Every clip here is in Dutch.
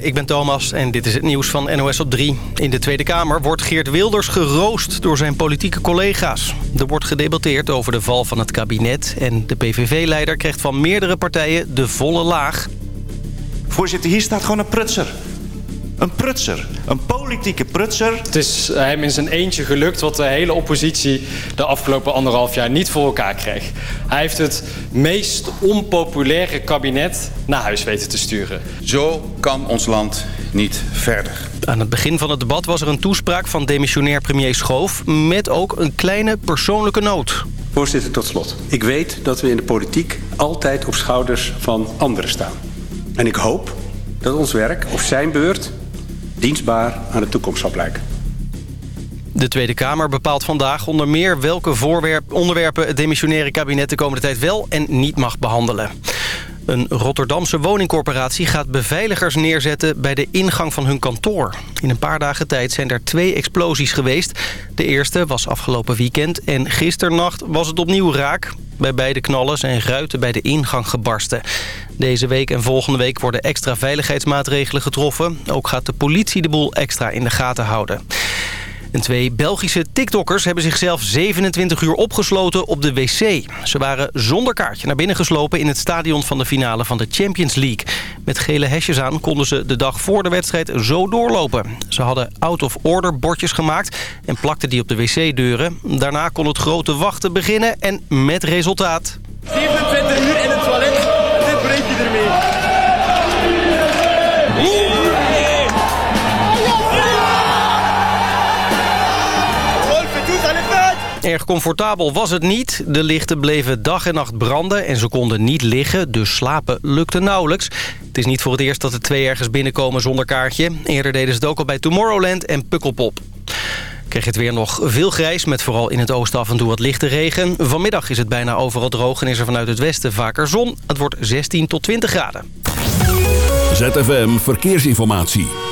Ik ben Thomas en dit is het nieuws van NOS op 3. In de Tweede Kamer wordt Geert Wilders geroost door zijn politieke collega's. Er wordt gedebatteerd over de val van het kabinet... en de PVV-leider krijgt van meerdere partijen de volle laag. Voorzitter, hier staat gewoon een prutser. Een prutser. Een politieke prutser. Het is hem in zijn eentje gelukt wat de hele oppositie de afgelopen anderhalf jaar niet voor elkaar kreeg. Hij heeft het meest onpopulaire kabinet naar huis weten te sturen. Zo kan ons land niet verder. Aan het begin van het debat was er een toespraak van demissionair premier Schoof... met ook een kleine persoonlijke noot. Voorzitter, tot slot. Ik weet dat we in de politiek altijd op schouders van anderen staan. En ik hoop dat ons werk, of zijn beurt, dienstbaar aan de toekomst zal blijken. De Tweede Kamer bepaalt vandaag onder meer welke onderwerpen het demissionaire kabinet de komende tijd wel en niet mag behandelen. Een Rotterdamse woningcorporatie gaat beveiligers neerzetten bij de ingang van hun kantoor. In een paar dagen tijd zijn er twee explosies geweest. De eerste was afgelopen weekend en gisternacht was het opnieuw raak. Bij beide knallen zijn ruiten bij de ingang gebarsten. Deze week en volgende week worden extra veiligheidsmaatregelen getroffen. Ook gaat de politie de boel extra in de gaten houden. En twee Belgische TikTokkers hebben zichzelf 27 uur opgesloten op de wc. Ze waren zonder kaartje naar binnen geslopen in het stadion van de finale van de Champions League. Met gele hesjes aan konden ze de dag voor de wedstrijd zo doorlopen. Ze hadden out-of-order bordjes gemaakt en plakten die op de wc-deuren. Daarna kon het grote wachten beginnen en met resultaat. 27 uur in het toilet, Erg comfortabel was het niet. De lichten bleven dag en nacht branden en ze konden niet liggen, dus slapen lukte nauwelijks. Het is niet voor het eerst dat de twee ergens binnenkomen zonder kaartje. Eerder deden ze het ook al bij Tomorrowland en Pukkelpop. Kreeg het weer nog veel grijs, met vooral in het oosten af en toe wat lichte regen. Vanmiddag is het bijna overal droog en is er vanuit het westen vaker zon. Het wordt 16 tot 20 graden. ZFM Verkeersinformatie.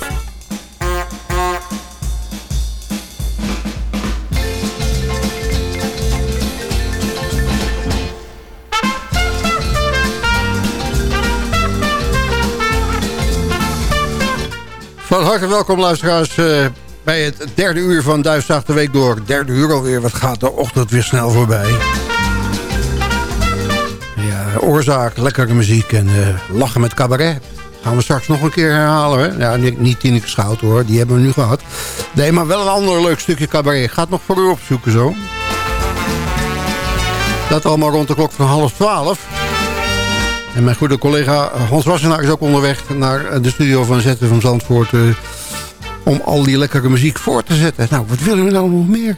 Van harte welkom luisteraars uh, bij het derde uur van Duifzaag de Week door. Derde uur alweer, wat gaat de ochtend weer snel voorbij. Ja, oorzaak, lekkere muziek en uh, lachen met cabaret. Gaan we straks nog een keer herhalen. Hè? Ja, niet Tineke Schout hoor, die hebben we nu gehad. Nee, maar wel een ander leuk stukje cabaret. Gaat nog voor u opzoeken zo. Dat allemaal rond de klok van half twaalf. En mijn goede collega Hans Wassenaar is ook onderweg naar de studio van Zetten van Zandvoort... Uh, om al die lekkere muziek voor te zetten. Nou, wat willen we nou nog meer?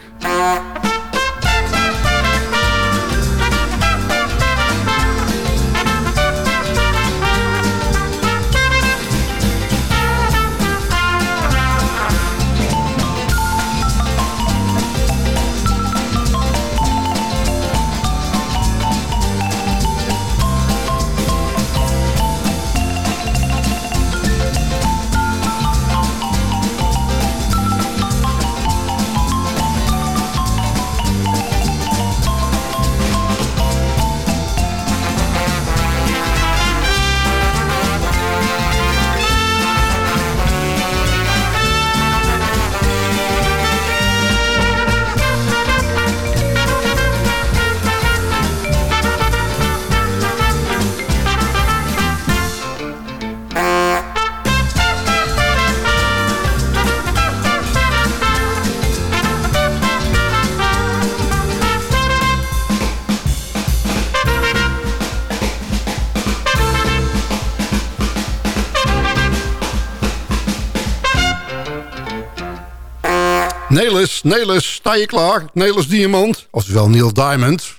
Nelis, Nelis, sta je klaar? Nelis Diamant, oftewel Neil Diamond.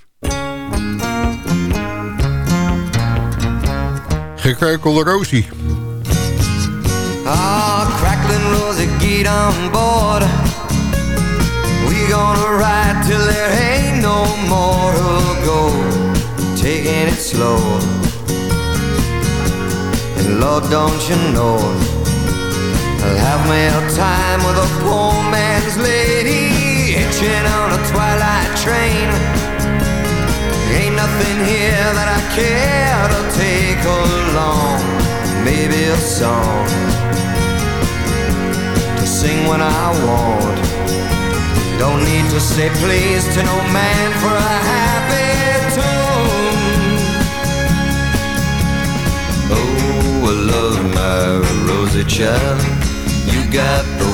Gekreukelde Rosie. Ah, crackling Rosie, get on board. We gonna ride till there ain't no more to go. Taking it slow. Lord, don't you know I'll have me a time with a poor man's lady Hitching on a twilight train. Ain't nothing here that I care to take along. Maybe a song To sing when I want. Don't need to say please to no man for a happy tune. Oh, I love my rosy child. You got the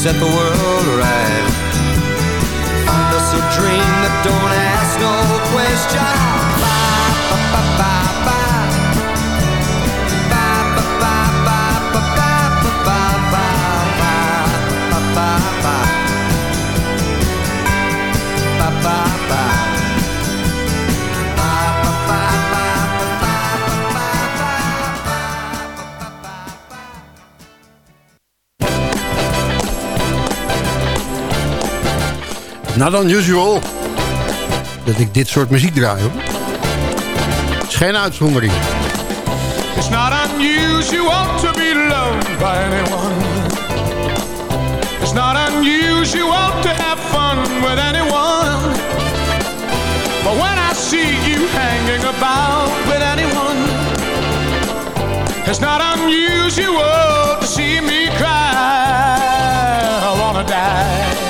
set the world right. Find us a dream that don't ask no questions Not unusual dat ik dit soort muziek draai. Hoor. Het is geen uitzondering. It's not unusual to be loved by anyone. It's not unusual to have fun with anyone. But when I see you hanging about with anyone, it's not unusual to see me cry. I wanna die.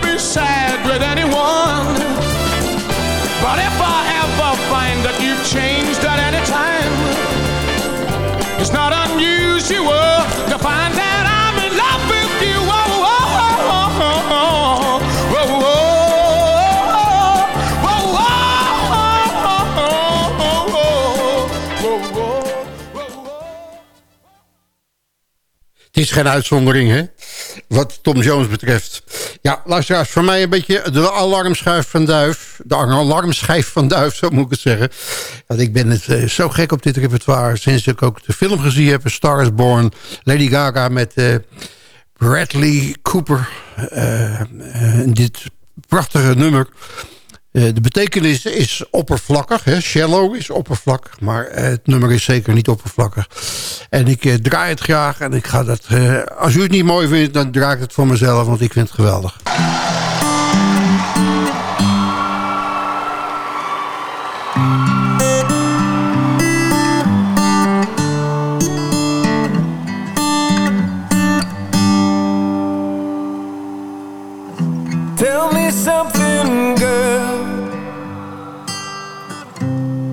sad with anyone. But if I ever find that you've changed at any time, it's not unusual to find that I'm in love with you. Oh, oh, oh, oh, oh, oh. Het is geen uitzondering, hè? Wat Tom Jones betreft. Ja, luisteraars, voor mij een beetje de alarmschijf van Duif. De alarmschijf van Duif, zo moet ik het zeggen. Want ik ben het eh, zo gek op dit repertoire... sinds ik ook de film gezien heb, Star is Born. Lady Gaga met eh, Bradley Cooper. eh, dit prachtige nummer. Eh, de betekenis is oppervlakkig. Hè? Shallow is oppervlakkig. Maar eh, het nummer is zeker niet oppervlakkig. En ik eh, draai het graag. En ik ga dat, als u het niet mooi vindt, dan draai ik het voor mezelf. Want ik vind het geweldig. Tell me something,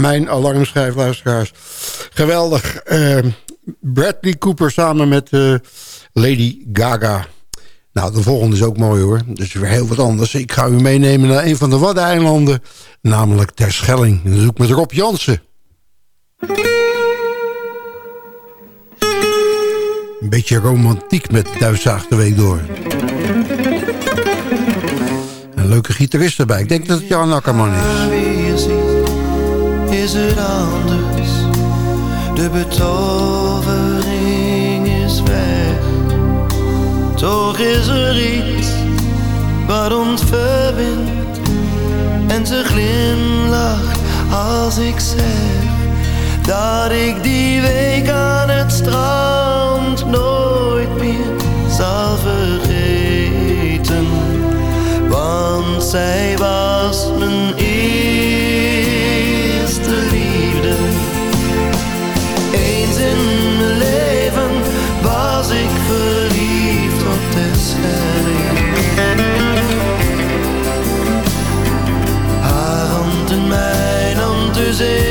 mijn alarmschijfluisteraars. Geweldig. Eh, Bradley Cooper samen met eh, Lady Gaga. Nou, de volgende is ook mooi hoor. Dus weer heel wat anders. Ik ga u meenemen naar een van de Waddeneilanden. Namelijk Terschelling. En dan met Rob Jansen. Een beetje romantiek met Duitszaag de Week door. Een leuke gitarist erbij. Ik denk dat het Jan Akkerman is. Is het anders. De betovering is weg. Toch is er iets wat ons verbindt. En ze glimlacht als ik zeg dat ik die week aan het strand nooit meer zal vergeten. Want zij was mijn music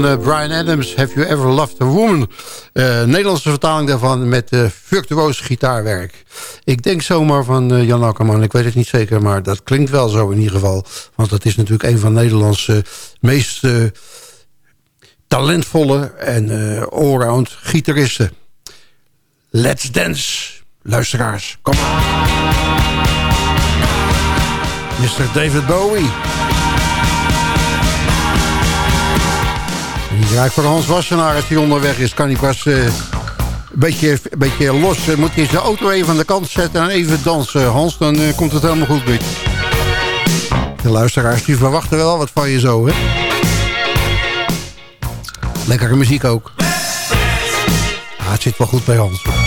van eh, Brian Adams, Have You Ever Loved a Woman? Eh, Nederlandse vertaling daarvan met uh, virtuoos gitaarwerk. Ik denk zomaar van Jan Akkerman, ik weet het niet zeker... maar dat klinkt wel zo in ieder geval. Want dat is natuurlijk een van Nederlandse meest talentvolle... en allround gitaristen. Let's dance, luisteraars. Kom maar. Mr. David Bowie. Ja, voor Hans Wassenaar, als hij onderweg is, kan hij pas eh, een, beetje, een beetje los. Eh, moet hij de auto even aan de kant zetten en even dansen. Hans, dan eh, komt het helemaal goed met De luisteraars, die verwachten wel wat van je zo, hè? Lekkere muziek ook. Ah, het zit wel goed bij Hans.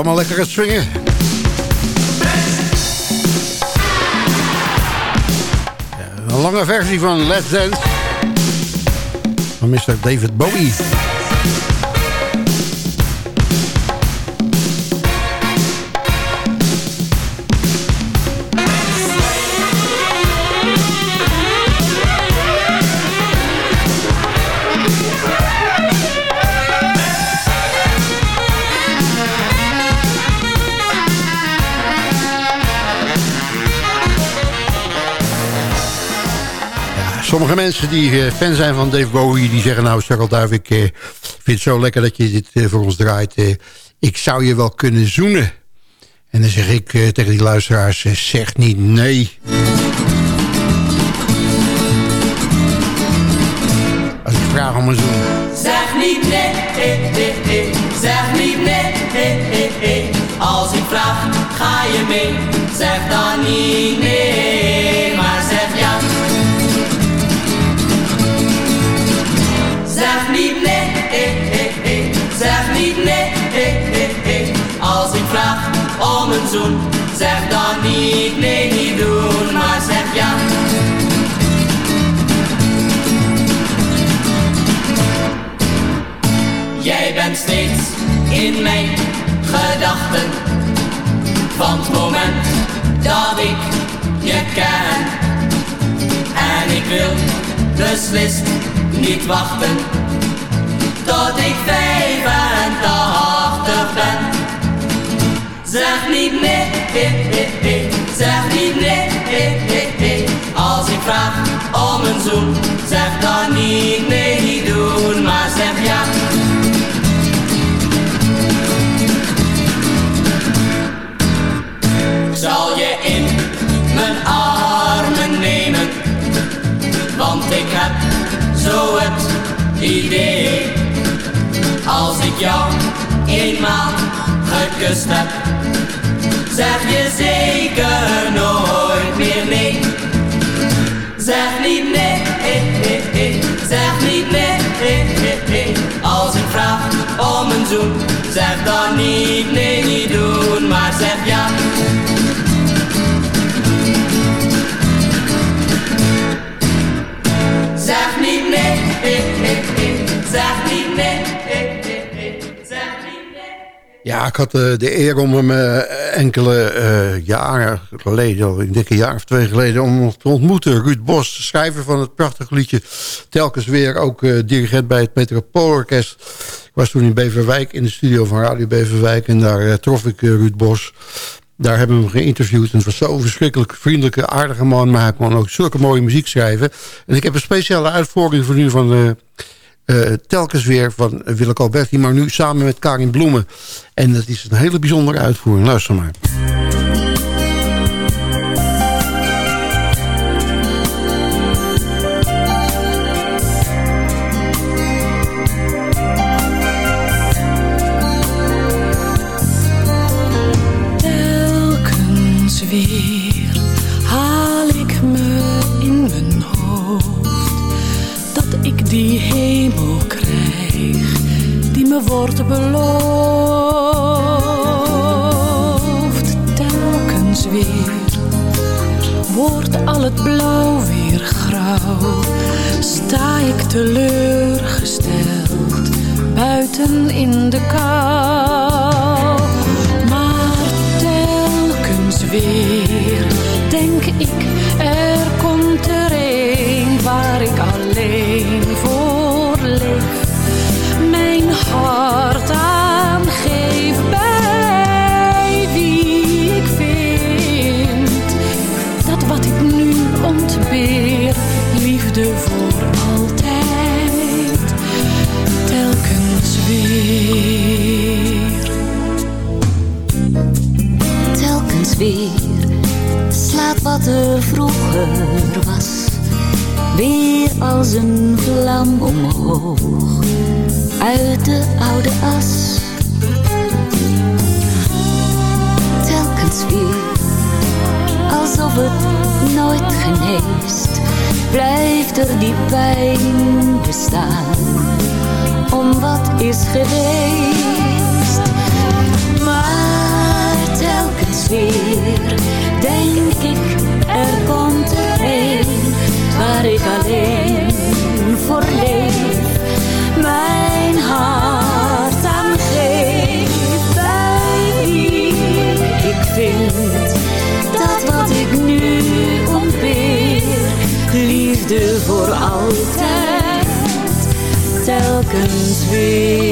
Allemaal lekker het swingen? Een lange versie van Let's Dance. Van Mr. David Bowie. Sommige mensen die eh, fan zijn van Dave Bowie... die zeggen nou, Charles Duif, ik eh, vind het zo lekker dat je dit eh, voor ons draait. Ik zou je wel kunnen zoenen. En dan zeg ik tegen die luisteraars, zeg niet nee. Als ik vraag om een zoen. Zeg niet nee, zeg niet nee. Als ik vraag, ga je mee? Zeg dan niet nee, zeg dan niet nee, niet doen, maar zeg ja. Jij bent steeds in mijn gedachten. Van het moment dat ik je ken. En ik wil beslist niet wachten. Tot ik 85 ben Zeg niet nee, eh, eh, eh. zeg niet nee, eh, eh, eh. Als ik vraag om een zoen, zeg dan niet nee, niet doen, maar zeg ja. Zal je in mijn armen nemen, want ik heb zo het idee. Als ik jou eenmaal gekust hebt, zeg je zeker nooit meer nee. Zeg niet nee, eh, eh, eh. zeg niet nee, als ik vraag om een zoen, zeg dan niet nee, niet doen, maar zeg ja. Zeg niet nee, zeg Ja, ik had eh, de eer om hem eh, enkele eh, jaren geleden, een dikke jaar of twee geleden, om te ontmoeten. Ruud Bos, schrijver van het prachtige liedje Telkens Weer, ook dirigent bij het Metropoolorkest. Ik was toen in Beverwijk, in de studio van Radio Beverwijk, en daar trof ik Ruud Bos. Daar hebben we hem geïnterviewd. En het was zo'n verschrikkelijk vriendelijke, aardige man. Maar hij kon ook zulke mooie muziek schrijven. En ik heb een speciale uitvoering voor u van... telkens weer van Willeke Alberti, maar nu samen met Karin Bloemen. En dat is een hele bijzondere uitvoering. Luister maar. Telkens weer blauw weer grauw, sta ik teleurgesteld buiten in de kou. Maar telkens weer denk ik, wat er vroeger was weer als een vlam omhoog uit de oude as. Telkens weer alsof het nooit geneest, blijft er die pijn bestaan om wat is geweest. Maar telkens weer denk waar ik alleen voor leef. Mijn hart aan geef bij ik vind dat wat ik nu ontbeer, liefde voor altijd, telkens weer.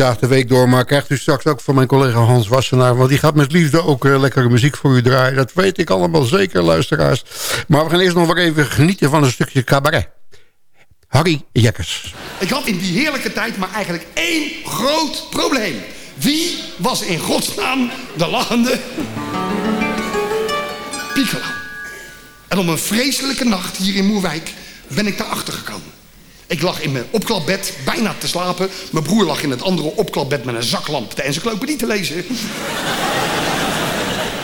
De week door, maar krijgt u straks ook van mijn collega Hans Wassenaar. Want die gaat met liefde ook eh, lekkere muziek voor u draaien. Dat weet ik allemaal zeker, luisteraars. Maar we gaan eerst nog maar even genieten van een stukje cabaret. Harry Jekkers. Ik had in die heerlijke tijd maar eigenlijk één groot probleem. Wie was in godsnaam de lachende Piccolo? En op een vreselijke nacht hier in Moerwijk ben ik daarachter gekomen. Ik lag in mijn opklapbed, bijna te slapen. Mijn broer lag in het andere opklapbed met een zaklamp de encyclopedie te lezen.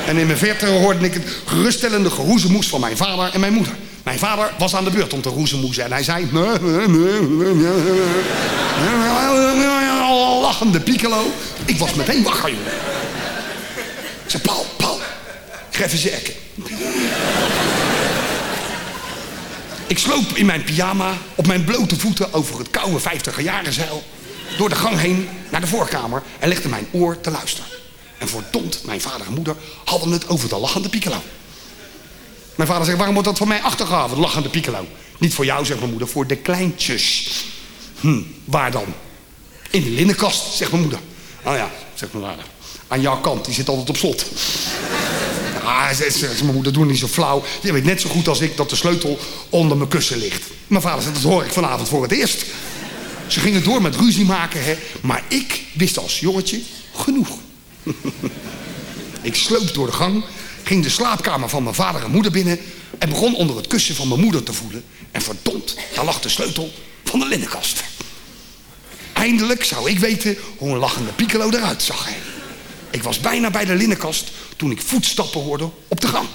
En in mijn verte hoorde ik het geruststellende geroezemoes van mijn vader en mijn moeder. Mijn vader was aan de beurt om te roezemoezen en hij zei... Lachende piccolo. Ik was meteen wakker, jongen. Ik zei, Paul, Paul, ik ga even zerken. Ik sloop in mijn pyjama op mijn blote voeten over het koude 50 jaren zeil. Door de gang heen naar de voorkamer en legde mijn oor te luisteren. En verdomd, mijn vader en moeder hadden het over de lachende piccolo. Mijn vader zegt, waarom wordt dat van mij achtergehaald, lachende piccolo? Niet voor jou, zegt mijn moeder, voor de kleintjes. Hm, waar dan? In de linnenkast, zegt mijn moeder. Oh ja, zegt mijn vader. Aan jouw kant, die zit altijd op slot. Ah, zegt mijn moeder, doe niet zo flauw. Je weet net zo goed als ik dat de sleutel onder mijn kussen ligt. Mijn vader zegt, dat hoor ik vanavond voor het eerst. Ze gingen door met ruzie maken, hè. Maar ik wist als jongetje genoeg. ik sloop door de gang, ging de slaapkamer van mijn vader en moeder binnen... en begon onder het kussen van mijn moeder te voelen. En verdomd, daar lag de sleutel van de linnenkast. Eindelijk zou ik weten hoe een lachende piccolo eruit zag. Hè. Ik was bijna bij de linnenkast toen ik voetstappen hoorde op de gang.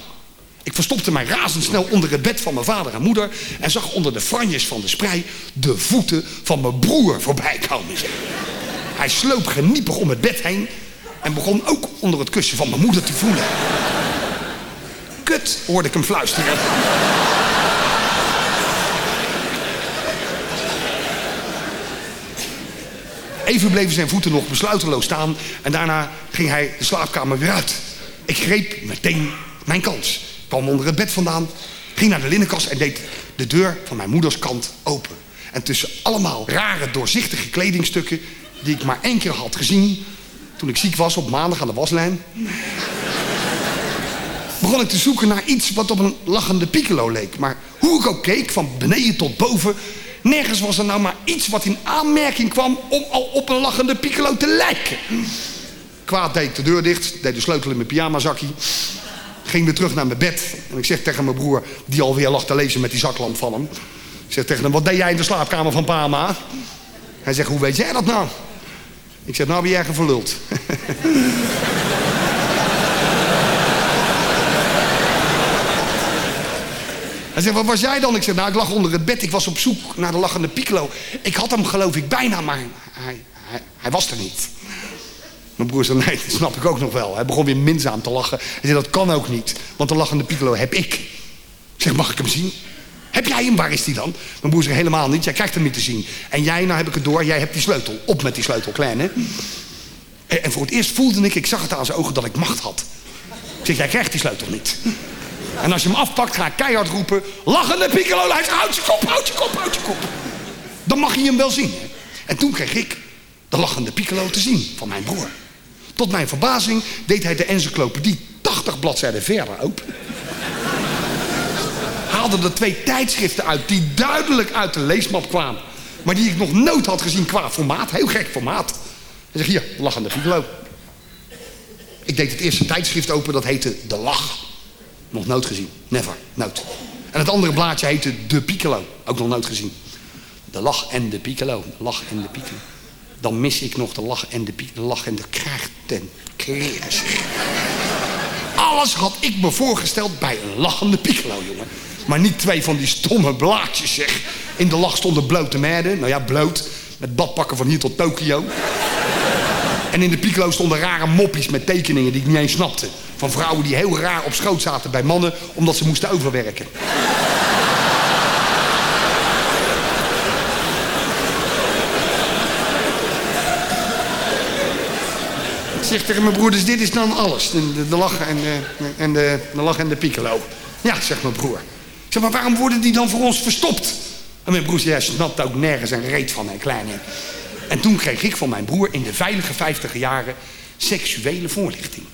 Ik verstopte mij razendsnel onder het bed van mijn vader en moeder... en zag onder de franjes van de sprei de voeten van mijn broer voorbij komen. Hij sloop geniepig om het bed heen... en begon ook onder het kussen van mijn moeder te voelen. Kut, hoorde ik hem fluisteren. Even bleven zijn voeten nog besluiteloos staan... en daarna ging hij de slaapkamer weer uit. Ik greep meteen mijn kans. Kwam onder het bed vandaan, ging naar de linnenkast... en deed de deur van mijn moeders kant open. En tussen allemaal rare, doorzichtige kledingstukken... die ik maar één keer had gezien... toen ik ziek was op maandag aan de waslijn... begon ik te zoeken naar iets wat op een lachende piccolo leek. Maar hoe ik ook keek, van beneden tot boven... nergens was er nou maar iets wat in aanmerking kwam... om al op een lachende piccolo te lijken. Kwaad deed ik de deur dicht, deed de sleutel in mijn pyjamazakje... ging weer terug naar mijn bed. En ik zeg tegen mijn broer, die alweer lag te lezen met die zaklamp van hem... Ik zeg tegen hem, wat deed jij in de slaapkamer van pa, ma? Hij zegt, hoe weet jij dat nou? Ik zeg, nou ben jij verluld. Hij zegt, wat was jij dan? Ik zeg, nou, ik lag onder het bed. Ik was op zoek naar de lachende piccolo. Ik had hem, geloof ik, bijna, maar hij, hij, was er niet. Mijn broer zei, nee, dat snap ik ook nog wel. Hij begon weer minzaam te lachen. Hij zei, dat kan ook niet, want de lachende piccolo heb ik. Ik zeg, mag ik hem zien? Heb jij hem? Waar is die dan? Mijn broer zegt, helemaal niet. Jij krijgt hem niet te zien. En jij, nou heb ik het door, jij hebt die sleutel. Op met die sleutel, kleine. En, en voor het eerst voelde ik, ik zag het aan zijn ogen, dat ik macht had. Ik zeg, jij krijgt die sleutel niet. En als je hem afpakt, ga ik keihard roepen... Lachende piccolo, hij houd je kop, houd je kop, houd je kop. Dan mag je hem wel zien. En toen kreeg ik de lachende piccolo te zien van mijn broer. Tot mijn verbazing deed hij de encyclopedie 80 bladzijden verder open. Haalde er twee tijdschriften uit die duidelijk uit de leesmap kwamen. Maar die ik nog nooit had gezien qua formaat. Heel gek formaat. Hij zegt, hier, lachende piccolo. Ik deed het eerste tijdschrift open, dat heette De Lach. Nog nooit gezien. Never. Nooit. En het andere blaadje heette De Piccolo. Ook nog nooit gezien. De lach en de piccolo. De lach en de piccolo. Dan mis ik nog de lach en de piccolo. De lach en de krijg ten. Alles had ik me voorgesteld bij een lachende piccolo, jongen. Maar niet twee van die stomme blaadjes, zeg. In de lach stonden blote meiden. Nou ja, bloot. Met badpakken van hier tot Tokio. En in de piccolo stonden rare moppies met tekeningen die ik niet eens snapte. Van vrouwen die heel raar op schoot zaten bij mannen omdat ze moesten overwerken. Ik zeg tegen mijn broer, dus dit is dan alles. De, de, lach en, de, en de, de lach de piccolo. Ja, zegt mijn broer. Ik zeg, maar waarom worden die dan voor ons verstopt? En mijn broer zei, snapt ook nergens een reet van, hè, kleine. En toen kreeg ik van mijn broer in de veilige vijftige jaren seksuele voorlichting.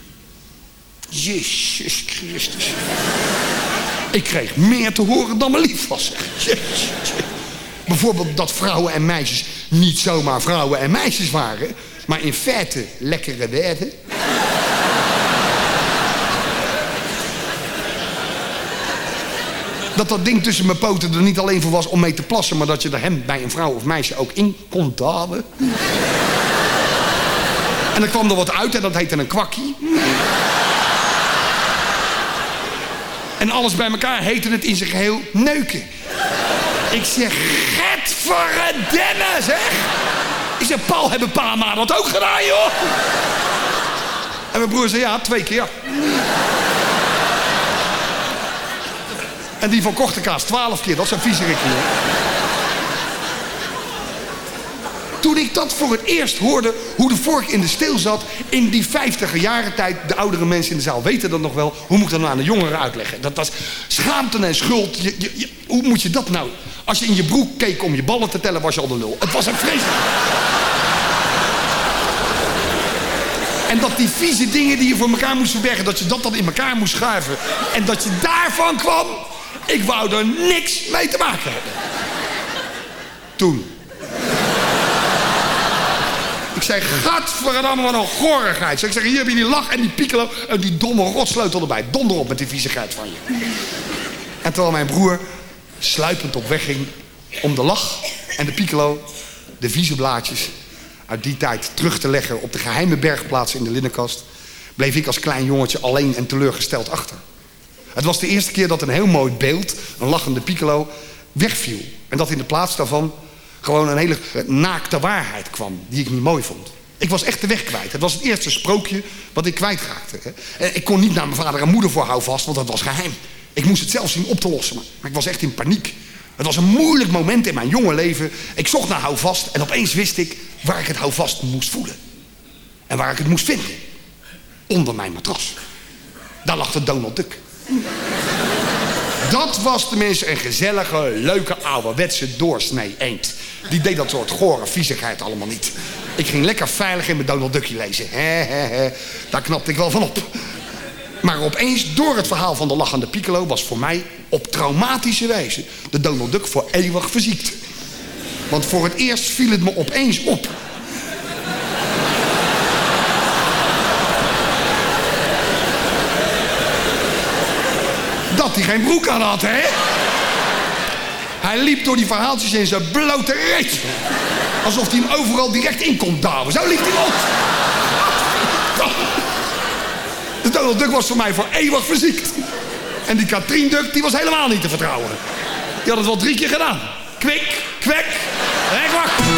Jezus Christus. Ik kreeg meer te horen dan me lief was. Bijvoorbeeld dat vrouwen en meisjes niet zomaar vrouwen en meisjes waren, maar in feite lekkere werden. Dat dat ding tussen mijn poten er niet alleen voor was om mee te plassen, maar dat je er hem bij een vrouw of meisje ook in kon dalen. En dan kwam er wat uit en dat heette een kwakkie. En alles bij elkaar heette het in zijn geheel neuken. Ik zeg, getverdamme, zeg. Ik zeg, Paul, hebben pa en ma dat ook gedaan, joh? En mijn broer zei, ja, twee keer. En die van Kortekaas, twaalf keer. Dat is een viezerik hier. Toen ik dat voor het eerst hoorde, hoe de vork in de steel zat... in die vijftiger jaren tijd, de oudere mensen in de zaal weten dat nog wel... hoe moet ik dat nou aan de jongeren uitleggen? Dat was schaamte en schuld. Hoe moet je dat nou? Als je in je broek keek om je ballen te tellen, was je al de lul. Het was een vreselijk. En dat die vieze dingen die je voor elkaar moest verbergen... dat je dat dan in elkaar moest schuiven. En dat je daarvan kwam... ik wou er niks mee te maken hebben. Toen. Zei, gadverdamme, wat een gorigheid. Ik zeg, hier heb je die lach en die piccolo en die domme rotsleutel erbij. Donder op met die viezigheid van je. En terwijl mijn broer sluipend op weg ging om de lach en de piccolo, de vieze blaadjes uit die tijd terug te leggen op de geheime bergplaats in de linnenkast, bleef ik als klein jongetje alleen en teleurgesteld achter. Het was de eerste keer dat een heel mooi beeld, een lachende piccolo, wegviel. En dat in de plaats daarvan gewoon een hele naakte waarheid kwam, die ik niet mooi vond. Ik was echt de weg kwijt. Het was het eerste sprookje wat ik kwijtraakte. ik kon niet naar mijn vader en moeder voor houvast, want dat was geheim. Ik moest het zelf zien op te lossen, maar- maar ik was echt in paniek. Het was een moeilijk moment in mijn jonge leven. Ik zocht naar houvast en opeens wist ik waar ik het houvast moest voelen. En waar ik het moest vinden. Onder mijn matras. Daar lag de Donald Duck. Dat was tenminste een gezellige, leuke, ouderwetse doorsnee eend. Die deed dat soort gore viezigheid allemaal niet. Ik ging lekker veilig in mijn Donald Duckje lezen. Hè, hè, hè. Daar knapte ik wel van op. Maar opeens, door het verhaal van de lachende piccolo... was voor mij op traumatische wijze de Donald Duck voor eeuwig verziekt. Want voor het eerst viel het me opeens op. hij geen broek aan had, hè? Hij liep door die verhaaltjes in zijn blote reet. Alsof hij hem overal direct in kon douwen. Zo liep hij rond. De Donald Duck was voor mij voor eeuwig verziekt. En die Katrien Duck, die was helemaal niet te vertrouwen. Die had het wel drie keer gedaan. Kwik, kwek, en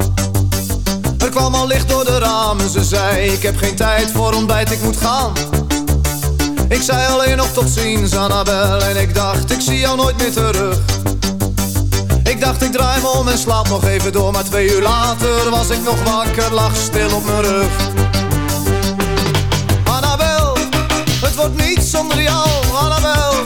kwam al licht door de ramen, ze zei Ik heb geen tijd voor ontbijt, ik moet gaan. Ik zei alleen nog tot ziens, Annabel. En ik dacht, ik zie jou nooit meer terug. Ik dacht, ik draai me om en slaap nog even door. Maar twee uur later was ik nog wakker, lag stil op mijn rug. Annabel, het wordt niet zonder jou, Annabel,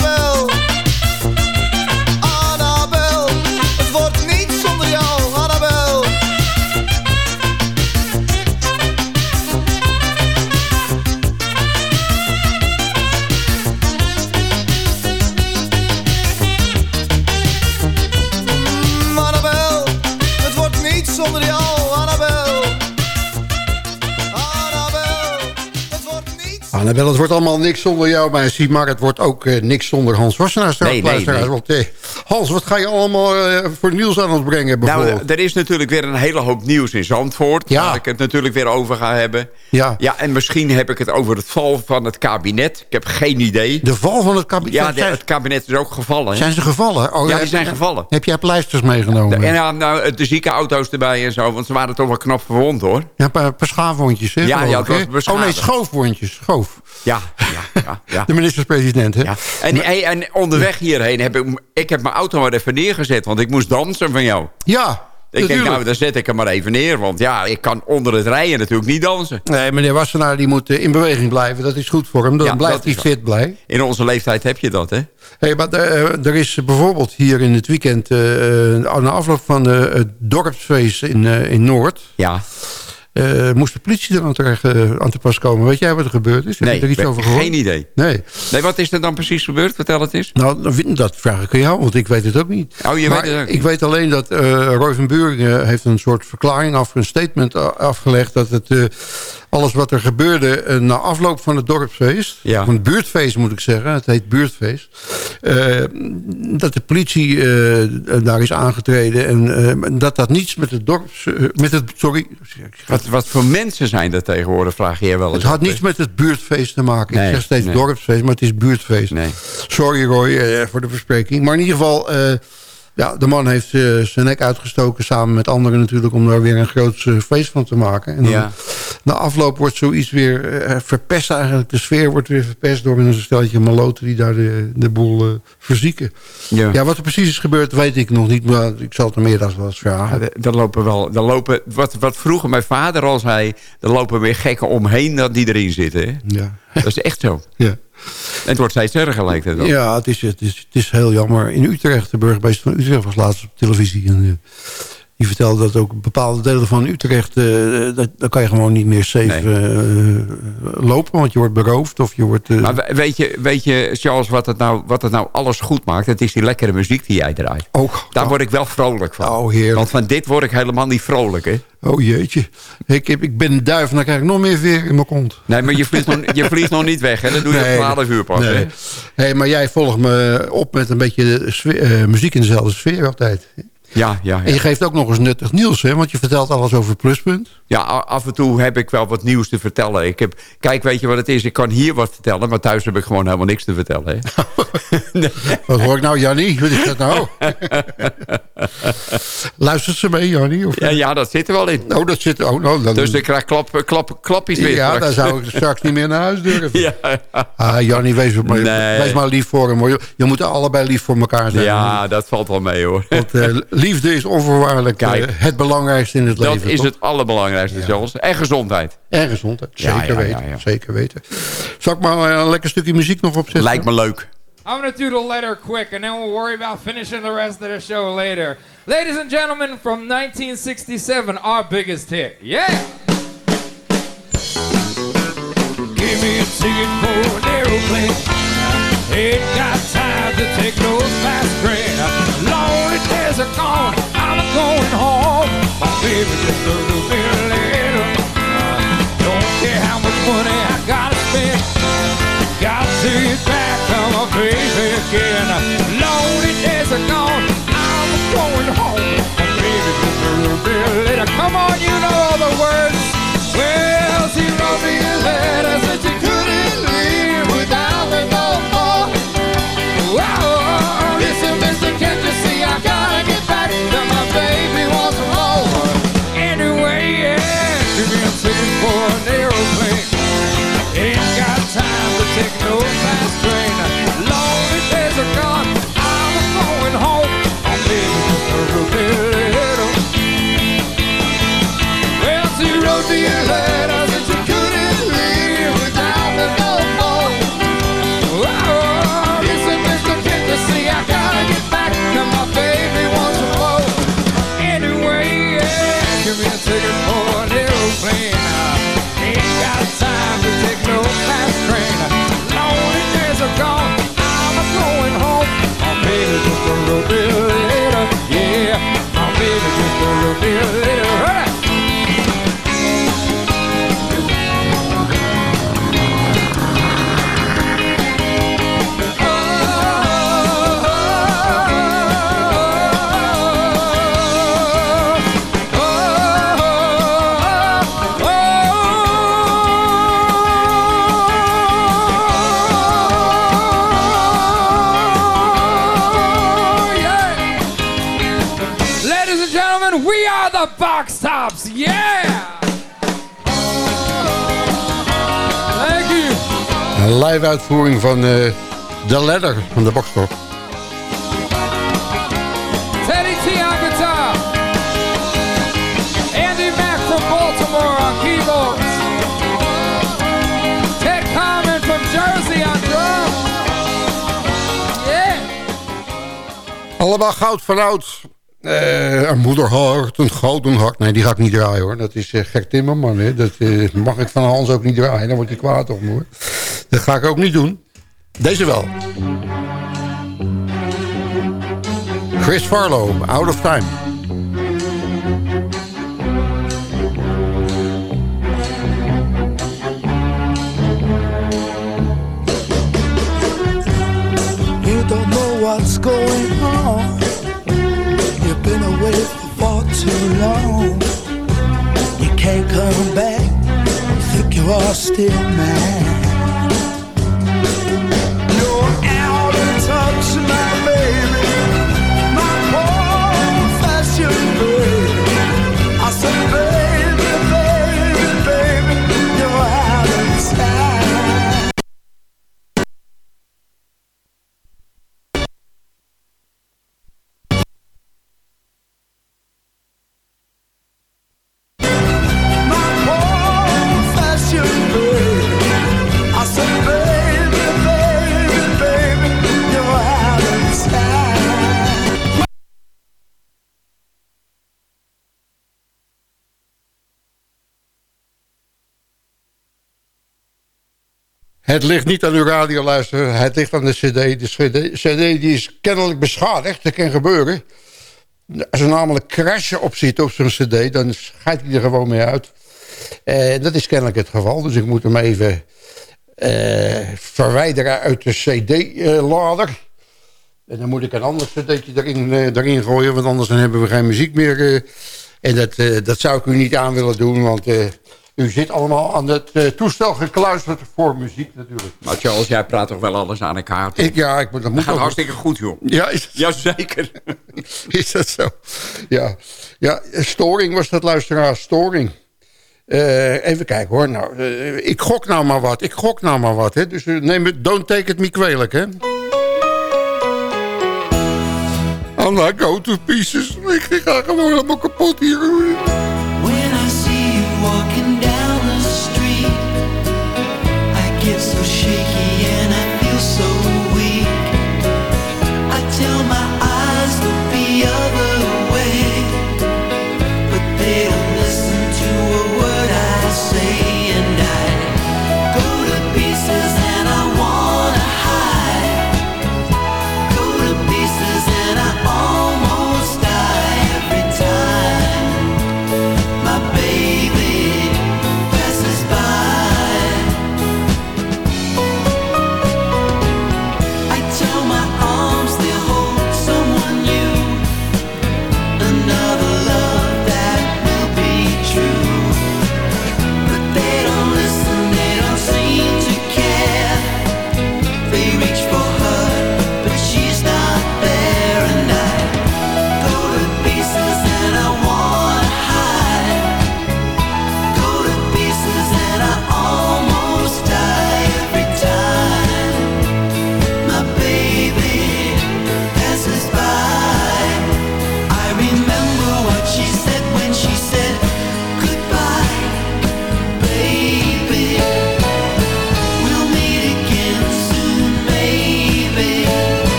Annabel, het wordt allemaal niks zonder jou, meisje. Maar het wordt ook eh, niks zonder Hans Wassenaar straks, Nee, nee, luisteraars. nee. Want, Hans, wat ga je allemaal eh, voor nieuws aan ons brengen? Nou, er is natuurlijk weer een hele hoop nieuws in Zandvoort. Waar ik het natuurlijk weer over ga hebben. Ja. ja, en misschien heb ik het over het val van het kabinet. Ik heb geen idee. De val van het kabinet? Ja, de- het kabinet is ook gevallen. hè? Zijn ze gevallen? Oh, ja, die zijn gevallen. Heb jij pleisters meegenomen? En ja, nou, de ziekenauto's erbij en zo. Want ze waren toch wel knap verwond, hoor. Ja, een paar, paar schaafwondjes, hè? Ja, ja, het was. Oh nee, schoofwondjes. Schoof. Ja, ja. De minister-president, hè? Ja. En, en onderweg hierheen heb ik... Ik heb mijn auto maar even neergezet, want ik moest dansen van jou. Ja, Ik denk, nou, dan zet ik hem maar even neer. Want ja, ik kan onder het rijden natuurlijk niet dansen. Nee, meneer Wassenaar die moet eh, in beweging blijven. Dat is goed voor hem. Dan Ja, blijft hij fit blij. In onze leeftijd heb je dat, hè? Hey, maar eh, er is bijvoorbeeld hier in het weekend... eh, eh, na afloop van eh, het dorpsfeest in, eh, in Noord... Ja. Eh, moest de politie er aan, terecht, eh, aan te pas komen. Weet jij wat er gebeurd is? Heb Nee, je er iets over gehoord? geen idee. Nee. Nee, wat is er dan precies gebeurd? Vertel het eens. Nou, dat vraag ik aan jou, want ik weet het ook niet. Oh, je maar weet het ook ik weet alleen dat eh Roy van Buringen heeft een soort verklaring af, een statement afgelegd dat het alles wat er gebeurde eh, na afloop van het dorpsfeest, Ja. van het buurtfeest moet ik zeggen, het heet buurtfeest, eh, dat de politie eh, daar is aangetreden en dat dat niets met het dorps, met het sorry, Wat, wat voor mensen zijn er tegenwoordig, vraag je je wel eens het had niets met het buurtfeest te maken. Nee, ik zeg steeds nee. dorpsfeest, maar het is buurtfeest. Sorry Roy voor de verspreking. Maar in ieder geval, ja, de man heeft eh, zijn nek uitgestoken... samen met anderen natuurlijk, om daar weer een groot eh, feest van te maken. En dan, Ja. na afloop wordt zoiets weer eh, verpest eigenlijk. De sfeer wordt weer verpest door een stelletje maloten... die daar de, de boel verzieken. Ja. wat er precies is gebeurd, weet ik nog niet. Maar ik zal het er meer wel eens vragen. Ja, er lopen wel, er lopen, wat, wat vroeger mijn vader al zei... er lopen weer gekken omheen dan die erin zitten. Hè? Ja. Dat is echt zo. Ja. En het wordt steeds erger, lijkt het. Ja, het is, het, is, het is heel jammer. In Utrecht, de burgemeester van Utrecht was laatst op televisie. En, eh, die vertelde dat ook bepaalde delen van Utrecht... eh dat, daar kan je gewoon niet meer safe eh, lopen. Want je wordt beroofd of je wordt... Maar we- weet je, weet je, Charles, wat het, nou, wat het nou alles goed maakt? Het is die lekkere muziek die jij draait. ook, Daar word ik wel vrolijk van. Oh, heerlijk. Want van dit word ik helemaal niet vrolijk, hè? oh jeetje. Ik, heb, ik ben een duif en dan krijg ik nog meer veer in mijn kont. Nee, maar je vliegt nog, je vliegt nog niet weg, hè? Dat doe je Nee, om 12 uur pas, nee. hè? Hey, maar jij volgt me op met een beetje sfeer- muziek in dezelfde sfeer altijd. Ja, ja, En ja. je geeft ook nog eens nuttig nieuws, hè? Want je vertelt alles over Pluspunt. Ja, af en toe heb ik wel wat nieuws te vertellen. Ik heb, kijk, weet je wat het is? Ik kan hier wat vertellen, maar thuis heb ik gewoon helemaal niks te vertellen. Hè? Wat hoor ik nou, Jannie? Wat is dat nou? Luistert ze mee, Jannie? Of... Ja, ja, dat zit er wel in. Oh, dat zit... Oh, nou, dan... Dus ik krijg klap, klap, klapjes weer ja, daar zou ik straks niet meer naar huis durven. Ja, Ah, Jannie, wees, maar, Nee. wees maar lief voor hem. Hoor. Je, je moet allebei lief voor elkaar zijn. ja, dat valt wel mee, hoor. Want eh, liefde is onvoorwaardelijk eh, Kijk. het belangrijkste in het Dat leven. is toch? het allerbelangrijkste zelfs. En gezondheid. En gezondheid. Ja, Zeker ja, ja, weten. ja. Zeker weten. Zal ik maar een lekker stukje muziek nog opzetten? Lijkt me leuk. I'm gonna do the letter quick and then we'll worry about finishing the rest of the show later. Ladies and gentlemen, from 1967, our biggest hit. Yeah! Give me a ticket for an aeroplane. Ain't got time to take no fast train. Lonely days are gone, I'm going home. My baby just a little bit later. Don't care how much money I gotta spend. Gotta see you again. Lonely days are gone. I'm going home. My Baby, just a little bit later. Come on, you know all the words. Well, she wrote me a letter, said live uitvoering van eh The Ladder van de Boxstop. Teddy T on guitar. Andy Mack from Baltimore on keyboards. Ted Carmen from Jersey on drums. Yeah! Allemaal goud van oud. Eh, een moederhart, een gouden hart. Nee, die ga ik niet draaien hoor. Dat is uh, Gert Timmerman. Hè. Dat eh, mag ik van Hans ook niet draaien. Dan wordt hij kwaad op me hoor. Dat ga ik ook niet doen. Deze wel. Chris Farlow, Out of Time. You don't know what's going alone. You can't come back. You think you're still mad. Het ligt niet aan uw radio luisteren. Het ligt aan de cd. De cd, CD die is kennelijk beschadigd. Dat kan gebeuren. Als er namelijk crashen op zit op zo'n cd... dan scheidt hij er gewoon mee uit. Eh, dat is kennelijk het geval. Dus ik moet hem even eh, verwijderen uit de cd-lader. en dan moet ik een ander cd'tje erin, eh, erin gooien... want anders dan hebben we geen muziek meer. en dat, dat zou ik u niet aan willen doen... want u zit allemaal aan het eh, toestel gekluisterd voor muziek natuurlijk. Maar Charles, jij praat toch wel alles aan elkaar? Ik, ja, ik, dat Dat moet gaat ook- hartstikke goed, joh. Ja, is, Jazeker. is dat zo? Ja. ja, storing was dat luisteraar, storing. Eh, even kijken hoor. Nou, eh, ik gok nou maar wat. Ik gok nou maar wat. Hè. Dus neem het, don't take it me kwalijk, hè. I'm not go to pieces. Ik ik ga gewoon helemaal kapot hier.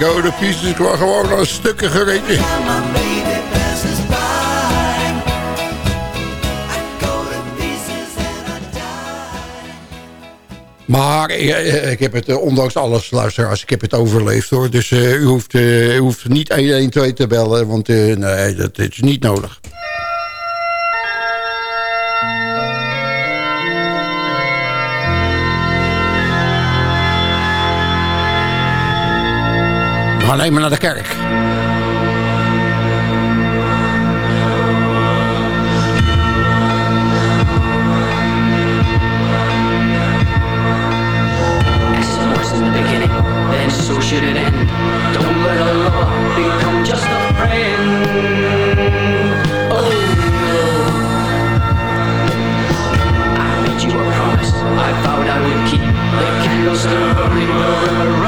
I go to pieces, gewoon een stukken gereden. Maar ik, ik heb het, eh, ondanks alles, luisteraars, ik heb het overleefd hoor. Dus eh, u, hoeft, eh, u hoeft niet 112 te bellen, want eh, nee, dat is niet nodig. Just a friend. Oh no. I made you a promise. I vowed I would keep the candle still burning. The river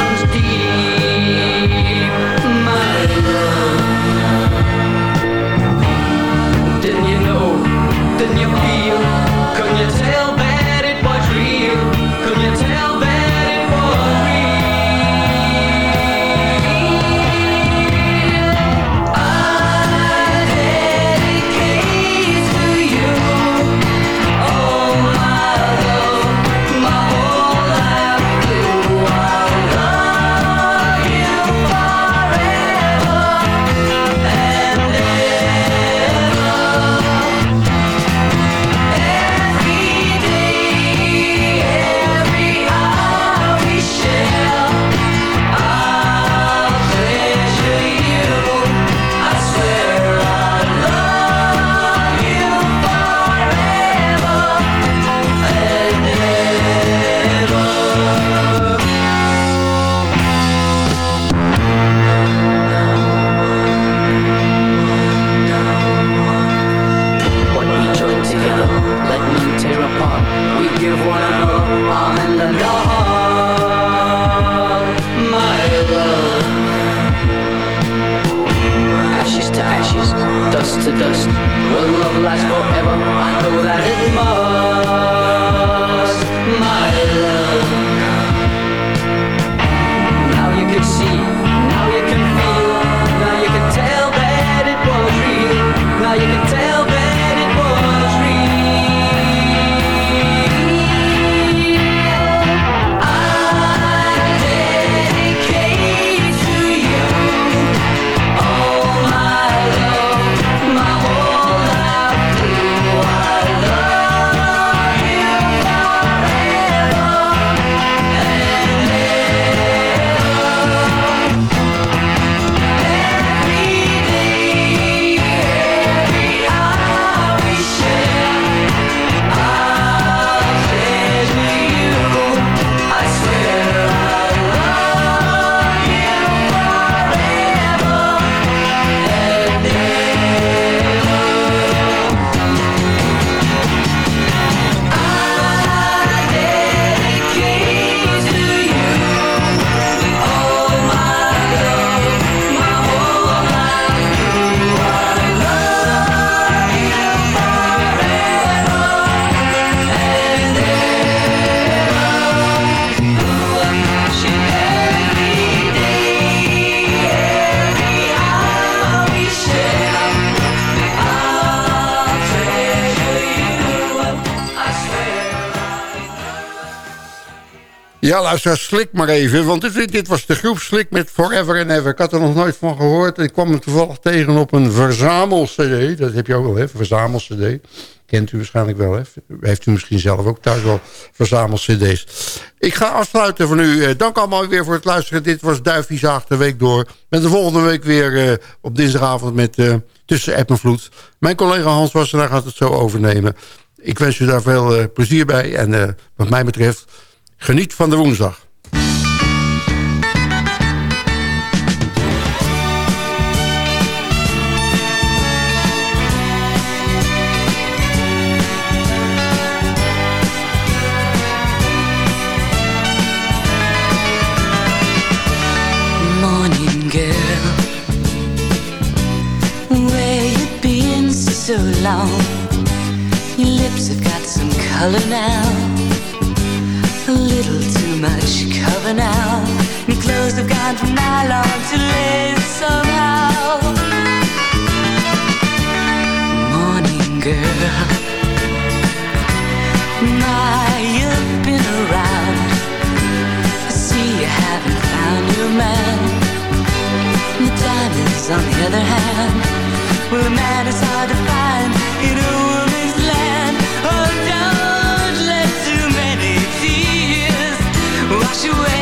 Ja, luister, slik maar even. Want dit, dit was de groep Slik met Forever and Ever. Ik had er nog nooit van gehoord. Ik kwam hem toevallig tegen op een verzamel-cd. Dat heb je ook wel, hè? Verzamel-cd. Kent u waarschijnlijk wel, hè? Heeft u misschien zelf ook thuis wel verzamel-cd's. Ik ga afsluiten van u. Eh, Dank allemaal weer voor het luisteren. Dit was Duifie Zaag de week door. Met de volgende week weer eh, op dinsdagavond met eh, Tussen App en Vloed. Mijn collega Hans Wassenaar gaat het zo overnemen. Ik wens u daar veel plezier bij. En wat mij betreft, geniet van de woensdag. So long? Your lips have got some color now, a little too much cover now. clothes have gone from nylon to lace somehow. Morning girl, my, you've been around. I see you haven't found your man. The diamonds, on the other hand, well, a man is hard to find in a woman's sanctuary